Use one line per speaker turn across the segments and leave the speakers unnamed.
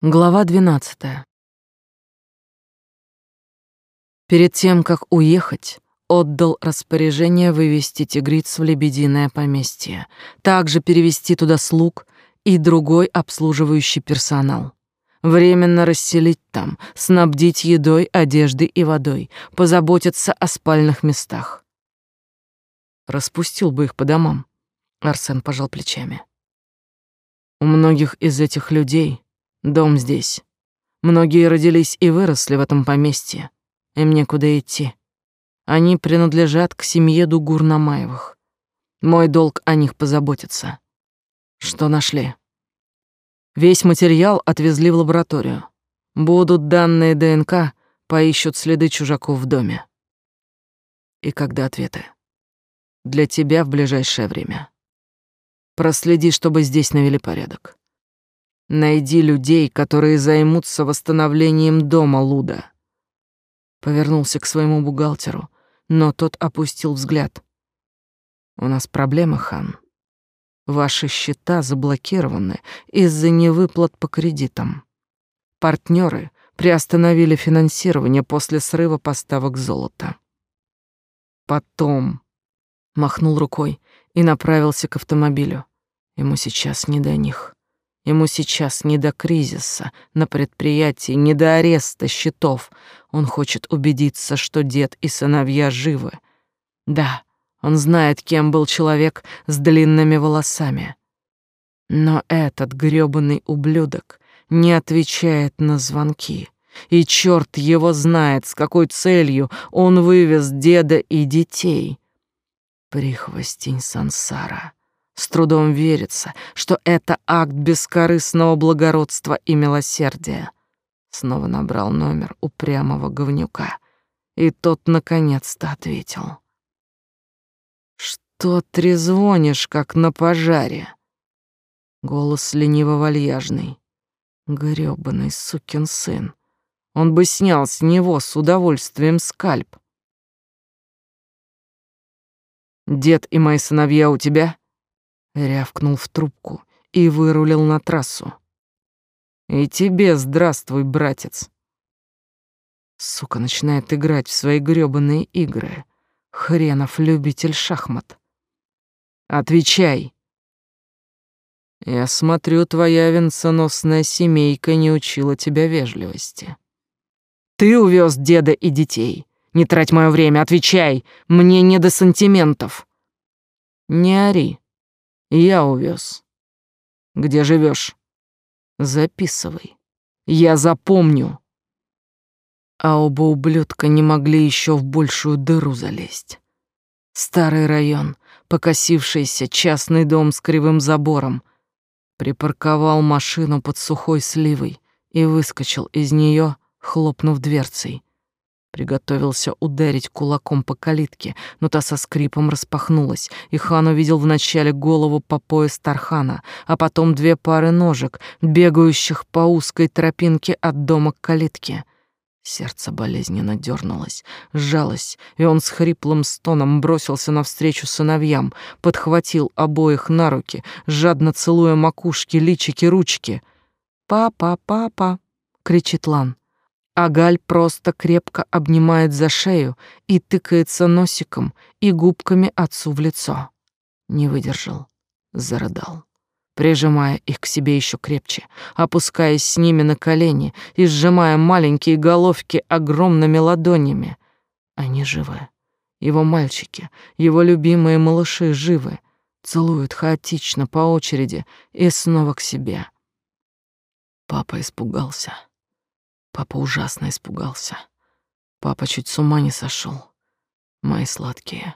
Глава 12. Перед тем, как уехать, отдал распоряжение вывести тигриц в лебединое поместье, также перевести туда слуг и другой обслуживающий персонал. Временно расселить там, снабдить едой, одеждой и водой, позаботиться о спальных местах. Распустил бы их по домам. Арсен пожал плечами. У многих из этих людей Дом здесь. Многие родились и выросли в этом поместье. Им некуда идти. Они принадлежат к семье Дугур-Намаевых. Мой долг о них позаботиться. Что нашли? Весь материал отвезли в лабораторию. Будут данные ДНК, поищут следы чужаков в доме. И когда ответы? Для тебя в ближайшее время. Проследи, чтобы здесь навели порядок. Найди людей, которые займутся восстановлением дома Луда. Повернулся к своему бухгалтеру, но тот опустил взгляд. У нас проблемы, хан. Ваши счета заблокированы из-за невыплат по кредитам. Партнеры приостановили финансирование после срыва поставок золота. Потом махнул рукой и направился к автомобилю. Ему сейчас не до них. Ему сейчас не до кризиса на предприятии, не до ареста счетов. Он хочет убедиться, что дед и сыновья живы. Да, он знает, кем был человек с длинными волосами. Но этот грёбаный ублюдок не отвечает на звонки. И черт его знает, с какой целью он вывез деда и детей. Прихвостень сансара. С трудом верится, что это акт бескорыстного благородства и милосердия. Снова набрал номер упрямого говнюка, и тот наконец-то ответил. «Что трезвонишь, как на пожаре?» Голос лениво-вальяжный. Грёбаный сукин сын. Он бы снял с него с удовольствием скальп. «Дед и мои сыновья у тебя?» Рявкнул в трубку и вырулил на трассу. И тебе здравствуй, братец. Сука начинает играть в свои грёбаные игры. Хренов любитель шахмат. Отвечай. Я смотрю, твоя венценосная семейка не учила тебя вежливости. Ты увез деда и детей. Не трать мое время, отвечай. Мне не до сантиментов. Не ори. Я увез. Где живешь? Записывай. Я запомню. А оба ублюдка не могли еще в большую дыру залезть. Старый район, покосившийся частный дом с кривым забором. Припарковал машину под сухой сливой и выскочил из нее, хлопнув дверцей. Приготовился ударить кулаком по калитке, но та со скрипом распахнулась, и хан увидел вначале голову по пояс Тархана, а потом две пары ножек, бегающих по узкой тропинке от дома к калитке. Сердце болезненно дернулось, сжалось, и он с хриплым стоном бросился навстречу сыновьям, подхватил обоих на руки, жадно целуя макушки, личики, ручки. «Папа, папа!» — кричит Лан. А Галь просто крепко обнимает за шею и тыкается носиком и губками отцу в лицо. Не выдержал, зарыдал, прижимая их к себе еще крепче, опускаясь с ними на колени и сжимая маленькие головки огромными ладонями. Они живы. Его мальчики, его любимые малыши живы, целуют хаотично по очереди и снова к себе. Папа испугался. Папа ужасно испугался. Папа чуть с ума не сошел. Мои сладкие.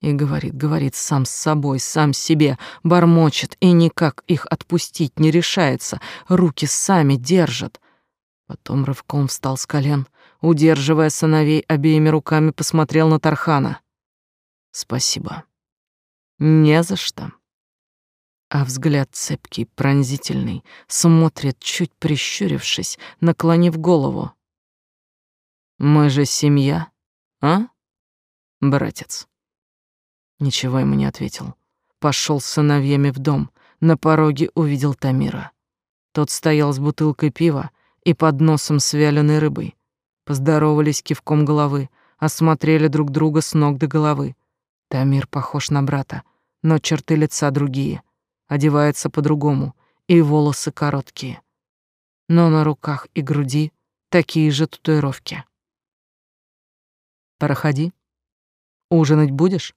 И говорит, говорит сам с собой, сам себе, бормочет и никак их отпустить не решается, руки сами держат. Потом рывком встал с колен, удерживая сыновей обеими руками, посмотрел на Тархана. «Спасибо». «Не за что» а взгляд цепкий, пронзительный, смотрит, чуть прищурившись, наклонив голову. «Мы же семья, а, братец?» Ничего ему не ответил. Пошел с сыновьями в дом, на пороге увидел Тамира. Тот стоял с бутылкой пива и под носом с вяленой рыбой. Поздоровались кивком головы, осмотрели друг друга с ног до головы. Тамир похож на брата, но черты лица другие. Одевается по-другому, и волосы короткие. Но на руках и груди такие же татуировки. «Проходи. Ужинать будешь?»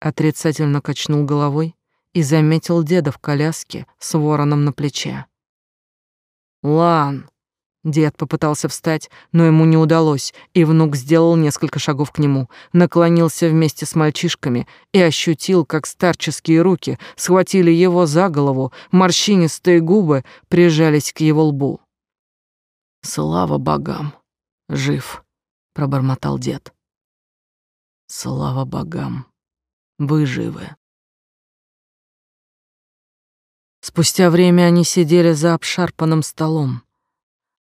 Отрицательно качнул головой и заметил деда в коляске с вороном на плече. «Лан!» Дед попытался встать, но ему не удалось, и внук сделал несколько шагов к нему, наклонился вместе с мальчишками и ощутил, как старческие руки схватили его за голову, морщинистые губы прижались к его лбу. «Слава богам! Жив!» — пробормотал дед. «Слава богам! Вы живы!» Спустя время они сидели за обшарпанным столом,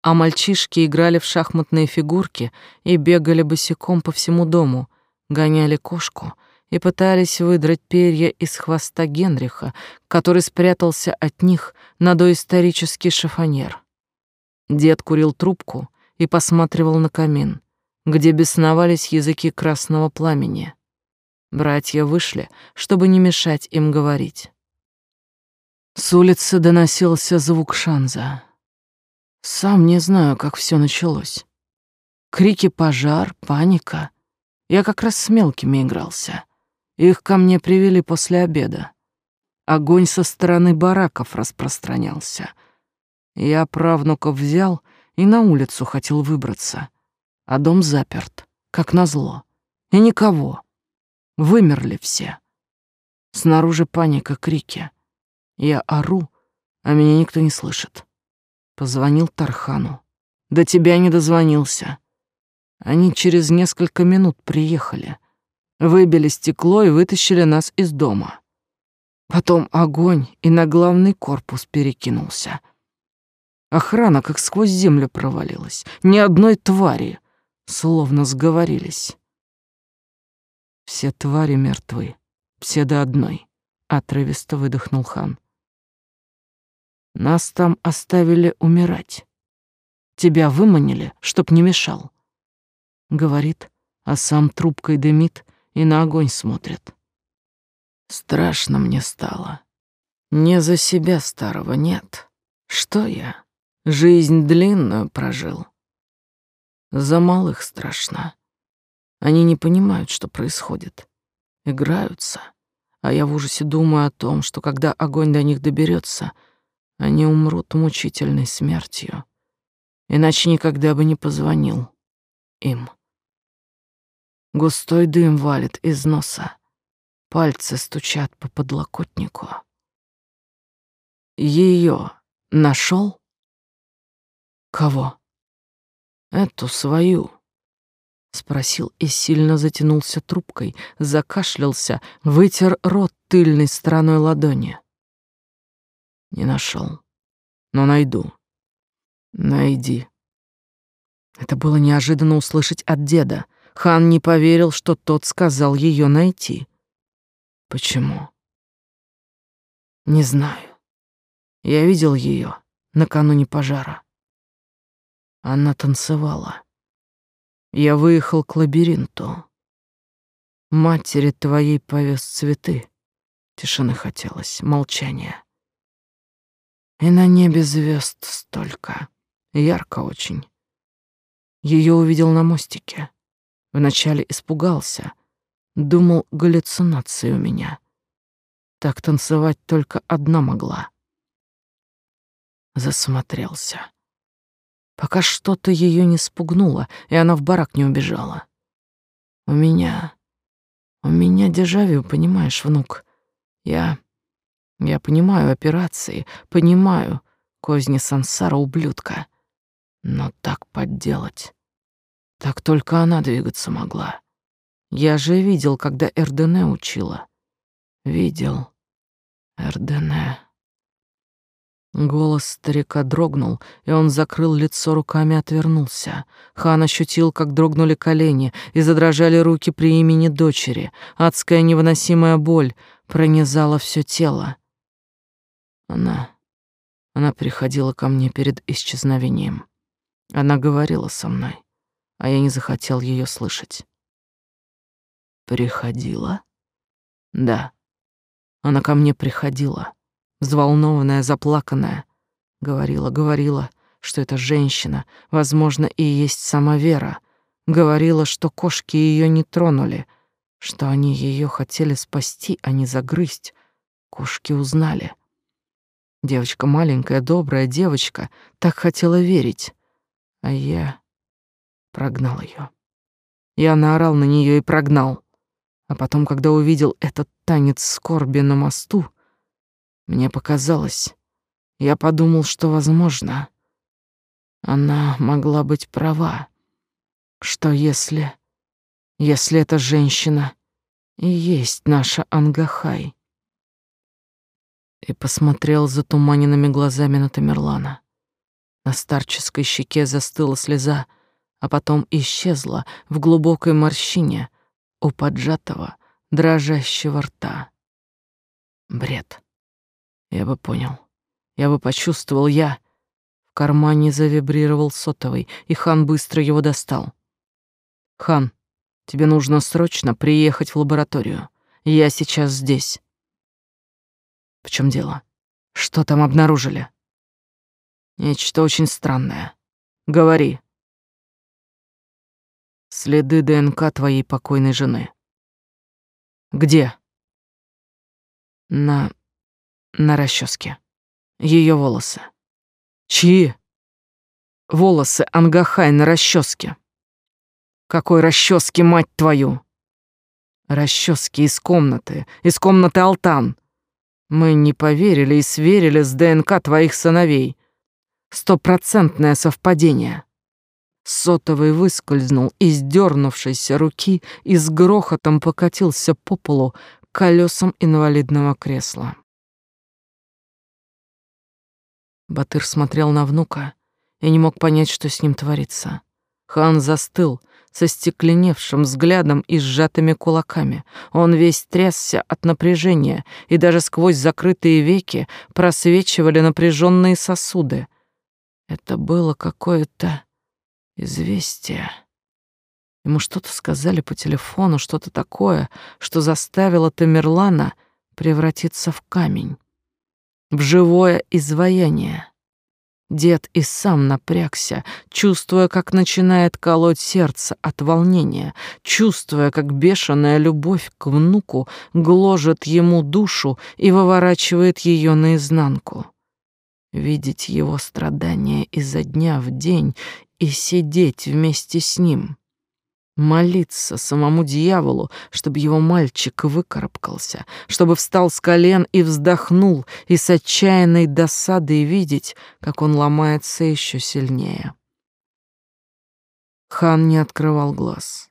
а мальчишки играли в шахматные фигурки и бегали босиком по всему дому, гоняли кошку и пытались выдрать перья из хвоста Генриха, который спрятался от них на доисторический шифонер. Дед курил трубку и посматривал на камин, где бесновались языки красного пламени. Братья вышли, чтобы не мешать им говорить. С улицы доносился звук шанза. Сам не знаю, как все началось. Крики, пожар, паника. Я как раз с мелкими игрался. Их ко мне привели после обеда. Огонь со стороны бараков распространялся. Я правнуков взял и на улицу хотел выбраться. А дом заперт, как назло. И никого. Вымерли все. Снаружи паника, крики. Я ору, а меня никто не слышит. Позвонил Тархану. До тебя не дозвонился. Они через несколько минут приехали. Выбили стекло и вытащили нас из дома. Потом огонь и на главный корпус перекинулся. Охрана как сквозь землю провалилась. Ни одной твари. Словно сговорились. Все твари мертвы. Все до одной. Отрывисто выдохнул хан. Нас там оставили умирать. Тебя выманили, чтоб не мешал. Говорит, а сам трубкой дымит и на огонь смотрит. Страшно мне стало. Не за себя старого нет. Что я? Жизнь длинную прожил. За малых страшно. Они не понимают, что происходит. Играются. А я в ужасе думаю о том, что когда огонь до них доберется — они умрут мучительной смертью. Иначе никогда бы не позвонил им. Густой дым валит из носа. Пальцы стучат по подлокотнику. Ее нашел? Кого? Эту свою. Спросил и сильно затянулся трубкой, закашлялся, вытер рот тыльной стороной ладони. Не нашел. Но найду. Найди. Это было неожиданно услышать от деда. Хан не поверил, что тот сказал ее найти. Почему? Не знаю. Я видел ее накануне пожара. Она танцевала. Я выехал к лабиринту. Матери твоей повез цветы. Тишины хотелось, молчания. И на небе звезд столько. Ярко очень. Ее увидел на мостике. Вначале испугался. Думал, галлюцинации у меня. Так танцевать только одна могла. Засмотрелся. Пока что-то ее не спугнуло, и она в барак не убежала. У меня... У меня дежавю, понимаешь, внук. Я... Я понимаю операции, понимаю козни сансара ублюдка. Но так подделать... Так только она двигаться могла. Я же видел, когда Эрдене учила. Видел. Эрдене. Голос старика дрогнул, и он закрыл лицо руками и отвернулся. Хан ощутил, как дрогнули колени и задрожали руки при имени дочери. Адская невыносимая боль пронизала все тело. Она... Она приходила ко мне перед исчезновением. Она говорила со мной, а я не захотел ее слышать. Приходила? Да. Она ко мне приходила, взволнованная, заплаканная. Говорила, говорила, что эта женщина, возможно, и есть сама Вера. Говорила, что кошки ее не тронули, что они ее хотели спасти, а не загрызть. Кошки узнали. Девочка маленькая, добрая девочка, так хотела верить. А я прогнал ее. Я наорал на нее и прогнал. А потом, когда увидел этот танец скорби на мосту, мне показалось, я подумал, что, возможно, она могла быть права. Что если... Если эта женщина и есть наша Ангахай? И посмотрел затуманенными глазами на Тамерлана. На старческой щеке застыла слеза, а потом исчезла в глубокой морщине — у поджатого, дрожащего рта. Бред. Я бы понял. Я бы почувствовал я. В кармане завибрировал сотовый, и Хан быстро его достал. Хан, тебе нужно срочно приехать в лабораторию. Я сейчас здесь. В чем дело? Что там обнаружили? Нечто очень странное. Говори. Следы ДНК твоей покойной жены. Где? На... на расческе. Ее волосы. Чьи? Волосы Ангахай на расческе. Какой расчески, мать твою? Расчески из комнаты, из комнаты Алтан. Мы не поверили и сверили с ДНК твоих сыновей. Стопроцентное совпадение. Сотовый выскользнул из дернувшейся руки и с грохотом покатился по полу к колесам инвалидного кресла. Батыр смотрел на внука и не мог понять, что с ним творится. Хан застыл со стекленевшим взглядом и сжатыми кулаками. Он весь трясся от напряжения, и даже сквозь закрытые веки просвечивали напряженные сосуды. Это было какое-то Известие. Ему что-то сказали по телефону, что-то такое, что заставило Тамерлана превратиться в камень, в живое изваяние. Дед и сам напрягся, чувствуя, как начинает колоть сердце от волнения, чувствуя, как бешеная любовь к внуку гложет ему душу и выворачивает ее наизнанку. Видеть его страдания изо дня в день и сидеть вместе с ним. Молиться самому дьяволу, чтобы его мальчик выкарабкался, чтобы встал с колен и вздохнул, и с отчаянной досадой видеть, как он ломается еще сильнее. Хан не открывал глаз.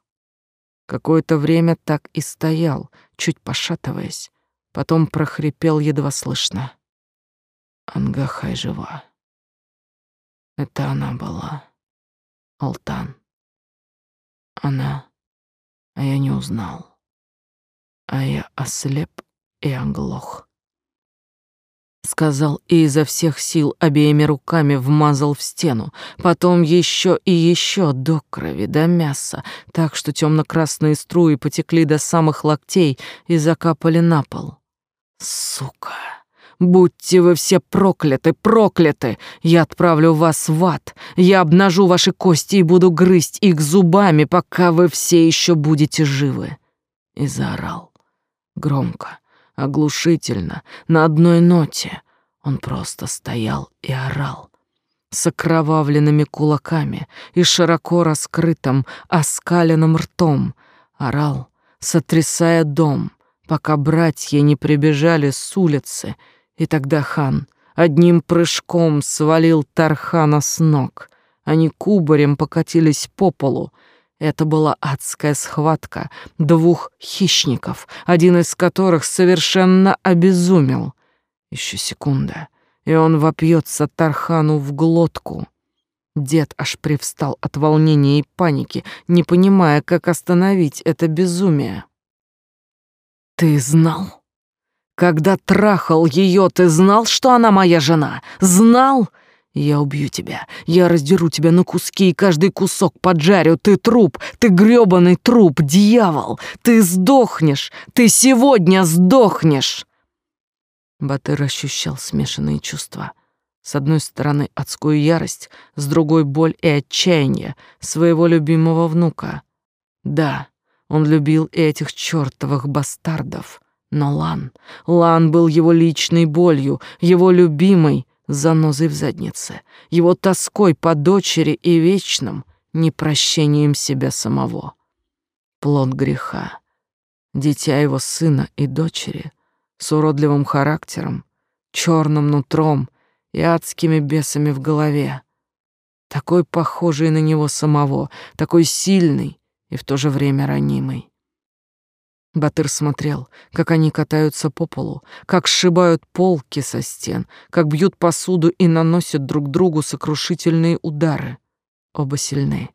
Какое-то время так и стоял, чуть пошатываясь, потом прохрипел едва слышно. Ангахай жива. Это она была. Алтан. Она, а я не узнал. А я ослеп и оглох. Сказал и изо всех сил обеими руками вмазал в стену, потом еще и еще до крови, до мяса, так что темно-красные струи потекли до самых локтей и закапали на пол. Сука! Будьте вы все прокляты, прокляты! Я отправлю вас в ад. Я обнажу ваши кости и буду грызть их зубами, пока вы все еще будете живы. И заорал. Громко, оглушительно, на одной ноте. Он просто стоял и орал. С окровавленными кулаками и широко раскрытым, оскаленным ртом. Орал, сотрясая дом, пока братья не прибежали с улицы — и тогда хан одним прыжком свалил Тархана с ног. Они кубарем покатились по полу. Это была адская схватка двух хищников, один из которых совершенно обезумел. Еще секунда, и он вопьется Тархану в глотку. Дед аж привстал от волнения и паники, не понимая, как остановить это безумие. «Ты знал?» Когда трахал ее, ты знал, что она моя жена? Знал? Я убью тебя. Я раздеру тебя на куски и каждый кусок поджарю. Ты труп. Ты грёбаный труп, дьявол. Ты сдохнешь. Ты сегодня сдохнешь. Батыр ощущал смешанные чувства. С одной стороны адскую ярость, с другой боль и отчаяние своего любимого внука. Да, он любил этих чертовых бастардов. Но Лан, Лан был его личной болью, его любимой занозой в заднице, его тоской по дочери и вечным непрощением себя самого. Плод греха, дитя его сына и дочери с уродливым характером, черным нутром и адскими бесами в голове, такой похожий на него самого, такой сильный и в то же время ранимый. Батыр смотрел, как они катаются по полу, как сшибают полки со стен, как бьют посуду и наносят друг другу сокрушительные удары. Оба сильны.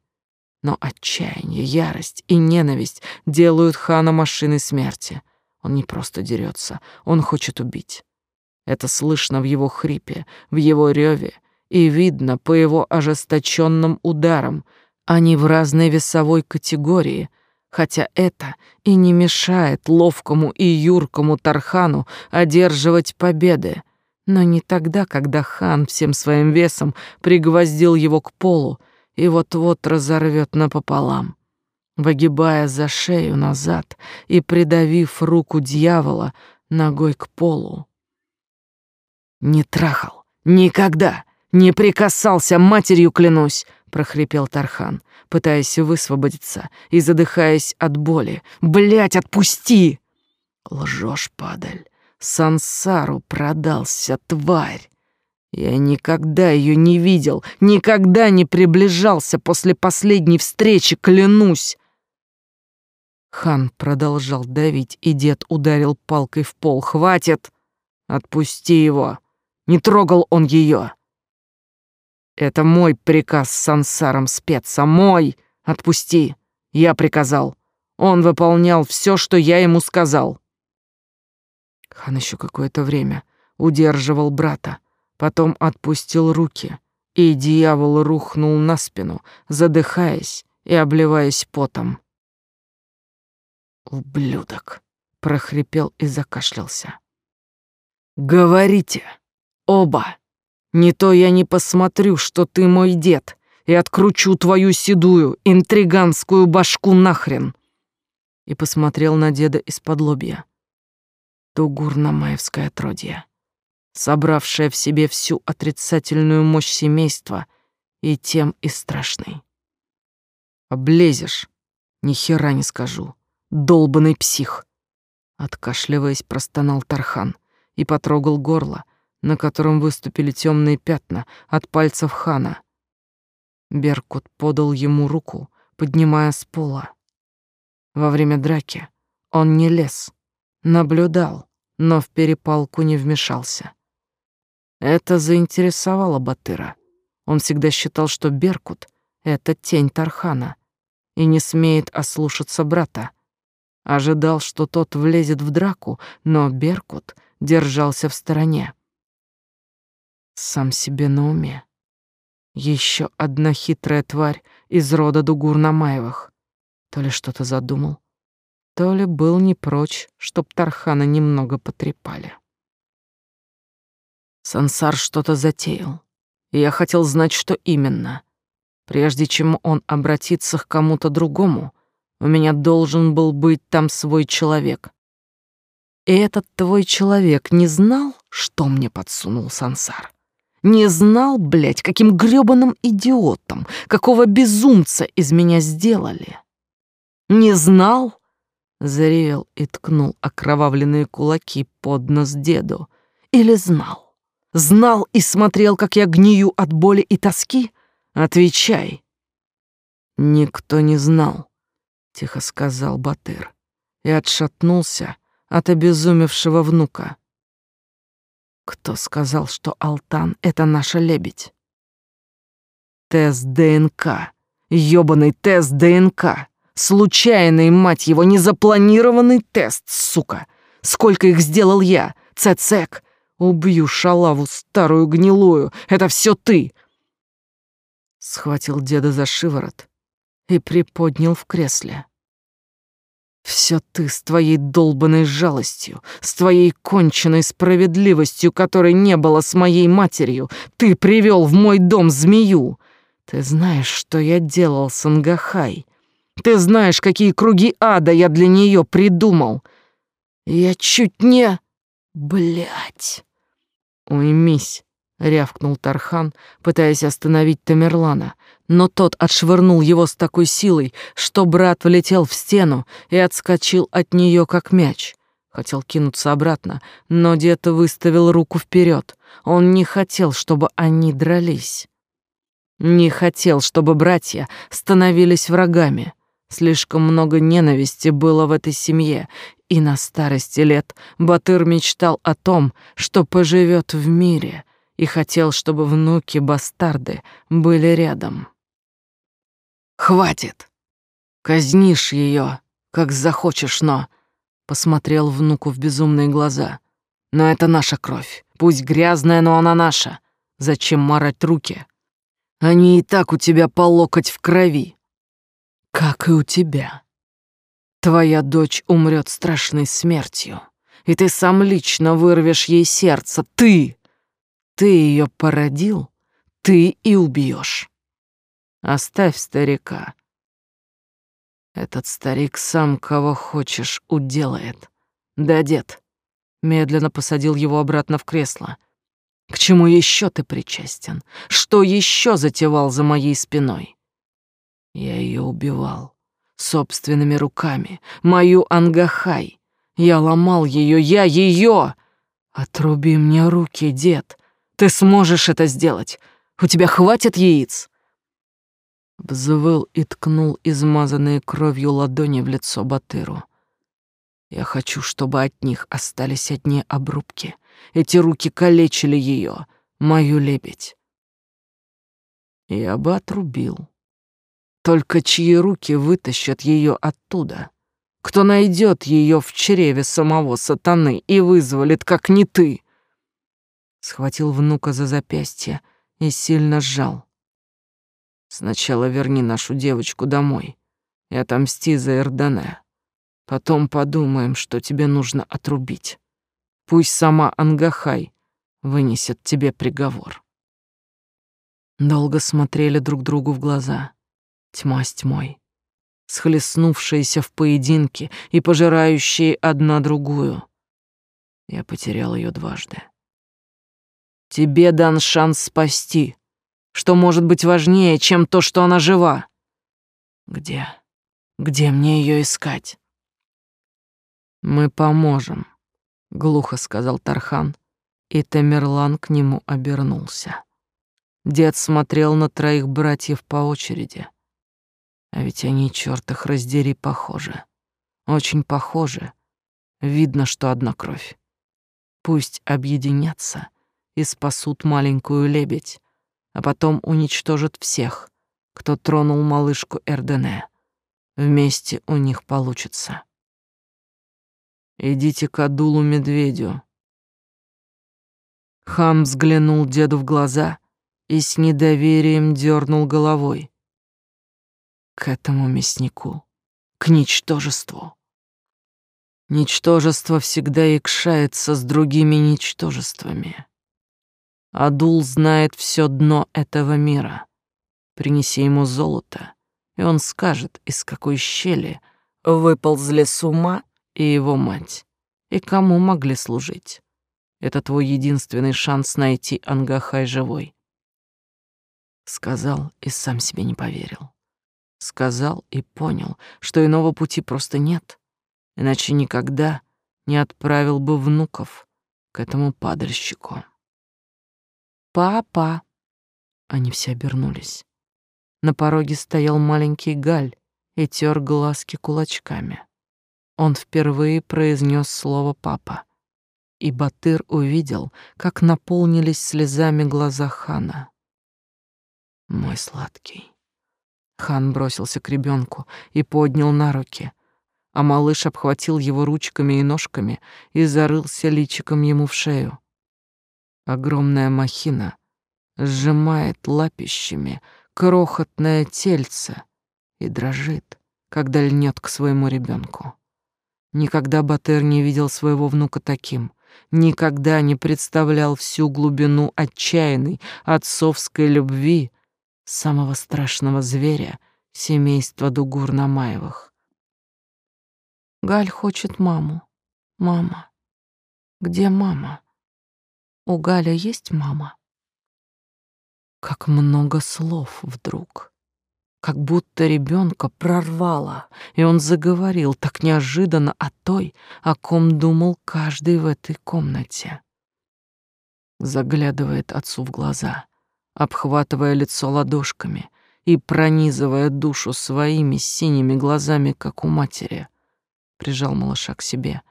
Но отчаяние, ярость и ненависть делают хана машиной смерти. Он не просто дерется, он хочет убить. Это слышно в его хрипе, в его реве, и видно по его ожесточенным ударам. Они в разной весовой категории — хотя это и не мешает ловкому и юркому Тархану одерживать победы, но не тогда, когда хан всем своим весом пригвоздил его к полу и вот-вот разорвет напополам, выгибая за шею назад и придавив руку дьявола ногой к полу. «Не трахал! Никогда! Не прикасался, матерью клянусь!» — прохрипел Тархан пытаясь высвободиться и задыхаясь от боли. «Блядь, отпусти!» «Лжешь, падаль! Сансару продался, тварь!» Я никогда ее не видел, никогда не приближался после последней встречи, клянусь. Хан продолжал давить, и дед ударил палкой в пол. «Хватит! Отпусти его! Не трогал он ее!» Это мой приказ с сансаром спеца, мой. Отпусти. Я приказал. Он выполнял все, что я ему сказал. Хан еще какое-то время удерживал брата, потом отпустил руки, и дьявол рухнул на спину, задыхаясь и обливаясь потом. «Ублюдок!» — прохрипел и закашлялся. «Говорите! Оба!» Не то я не посмотрю, что ты мой дед, и откручу твою седую, интриганскую башку нахрен. И посмотрел на деда из-под лобья. Тугур-Намаевское отродье, собравшее в себе всю отрицательную мощь семейства и тем и страшный. Облезешь, ни хера не скажу, долбанный псих. Откашливаясь, простонал Тархан и потрогал горло, на котором выступили темные пятна от пальцев хана. Беркут подал ему руку, поднимая с пола. Во время драки он не лез, наблюдал, но в перепалку не вмешался. Это заинтересовало Батыра. Он всегда считал, что Беркут — это тень Тархана и не смеет ослушаться брата. Ожидал, что тот влезет в драку, но Беркут держался в стороне. Сам себе на уме. Еще одна хитрая тварь из рода Дугур-Намаевых. То ли что-то задумал, то ли был не прочь, чтоб Тархана немного потрепали. Сансар что-то затеял, и я хотел знать, что именно. Прежде чем он обратится к кому-то другому, у меня должен был быть там свой человек. И этот твой человек не знал, что мне подсунул Сансар. Не знал, блядь, каким грёбаным идиотом, какого безумца из меня сделали. Не знал? Заревел и ткнул окровавленные кулаки под нос деду. Или знал? Знал и смотрел, как я гнию от боли и тоски? Отвечай. Никто не знал, тихо сказал Батыр и отшатнулся от обезумевшего внука. Кто сказал, что Алтан — это наша лебедь? Тест ДНК. ёбаный тест ДНК. Случайный, мать его, незапланированный тест, сука. Сколько их сделал я? Цецек! Убью шалаву старую гнилую! Это все ты!» Схватил деда за шиворот и приподнял в кресле. Все ты с твоей долбанной жалостью, с твоей конченной справедливостью, которой не было с моей матерью. Ты привел в мой дом змею. Ты знаешь, что я делал с Ангахай. Ты знаешь, какие круги ада я для нее придумал. Я чуть не... Блять. Уймись, рявкнул Тархан, пытаясь остановить Тамерлана, но тот отшвырнул его с такой силой, что брат влетел в стену и отскочил от нее как мяч. Хотел кинуться обратно, но дед выставил руку вперед. Он не хотел, чтобы они дрались. Не хотел, чтобы братья становились врагами. Слишком много ненависти было в этой семье, и на старости лет Батыр мечтал о том, что поживет в мире, и хотел, чтобы внуки-бастарды были рядом. Хватит. Казнишь ее, как захочешь, но посмотрел внуку в безумные глаза. Но это наша кровь. Пусть грязная, но она наша. Зачем марать руки? Они и так у тебя по локоть в крови. Как и у тебя. Твоя дочь умрет страшной смертью, и ты сам лично вырвешь ей сердце. Ты! Ты ее породил, ты и убьешь. Оставь старика. Этот старик сам кого хочешь уделает. Да, дед. Медленно посадил его обратно в кресло. К чему еще ты причастен? Что еще затевал за моей спиной? Я ее убивал собственными руками. Мою Ангахай. Я ломал ее, я ее. Отруби мне руки, дед. Ты сможешь это сделать. У тебя хватит яиц. Взвыл и ткнул измазанные кровью ладони в лицо Батыру. Я хочу, чтобы от них остались одни обрубки. Эти руки калечили ее, мою лебедь. Я бы отрубил. Только чьи руки вытащат ее оттуда? Кто найдет ее в чреве самого сатаны и вызволит, как не ты? Схватил внука за запястье и сильно сжал. Сначала верни нашу девочку домой и отомсти за Эрдане. Потом подумаем, что тебе нужно отрубить. Пусть сама Ангахай вынесет тебе приговор. Долго смотрели друг другу в глаза. Тьма с тьмой, схлестнувшиеся в поединке и пожирающие одна другую. Я потерял ее дважды. Тебе дан шанс спасти, что может быть важнее, чем то, что она жива? Где? Где мне ее искать? Мы поможем, глухо сказал Тархан, и Тамерлан к нему обернулся. Дед смотрел на троих братьев по очереди. А ведь они, чёрт их раздери, похожи. Очень похожи. Видно, что одна кровь. Пусть объединятся и спасут маленькую лебедь, а потом уничтожат всех, кто тронул малышку Эрдене. Вместе у них получится. Идите к Адулу Медведю. Хан взглянул деду в глаза и с недоверием дернул головой. К этому мяснику, к ничтожеству. Ничтожество всегда икшается с другими ничтожествами. Адул знает все дно этого мира. Принеси ему золото, и он скажет, из какой щели выползли с ума и его мать, и кому могли служить. Это твой единственный шанс найти Ангахай живой. Сказал и сам себе не поверил. Сказал и понял, что иного пути просто нет, иначе никогда не отправил бы внуков к этому падальщику. «Папа!» Они все обернулись. На пороге стоял маленький Галь и тер глазки кулачками. Он впервые произнес слово «папа», и Батыр увидел, как наполнились слезами глаза хана. «Мой сладкий». Хан бросился к ребенку и поднял на руки, а малыш обхватил его ручками и ножками и зарылся личиком ему в шею. Огромная махина сжимает лапищами крохотное тельце и дрожит, когда льнет к своему ребенку. Никогда Батыр не видел своего внука таким, никогда не представлял всю глубину отчаянной отцовской любви самого страшного зверя семейства Дугур-Намаевых. Галь хочет маму. Мама. Где мама? У Галя есть мама? Как много слов вдруг. Как будто ребенка прорвало, и он заговорил так неожиданно о той, о ком думал каждый в этой комнате. Заглядывает отцу в глаза, обхватывая лицо ладошками и пронизывая душу своими синими глазами, как у матери. Прижал малыша к себе,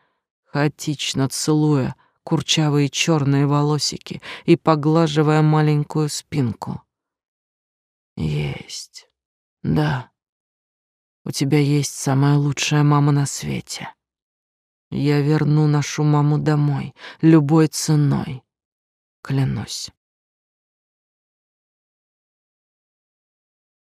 хаотично целуя, курчавые черные волосики и поглаживая маленькую спинку. Есть. Да. У тебя есть самая лучшая мама на свете. Я верну нашу маму домой любой ценой. Клянусь.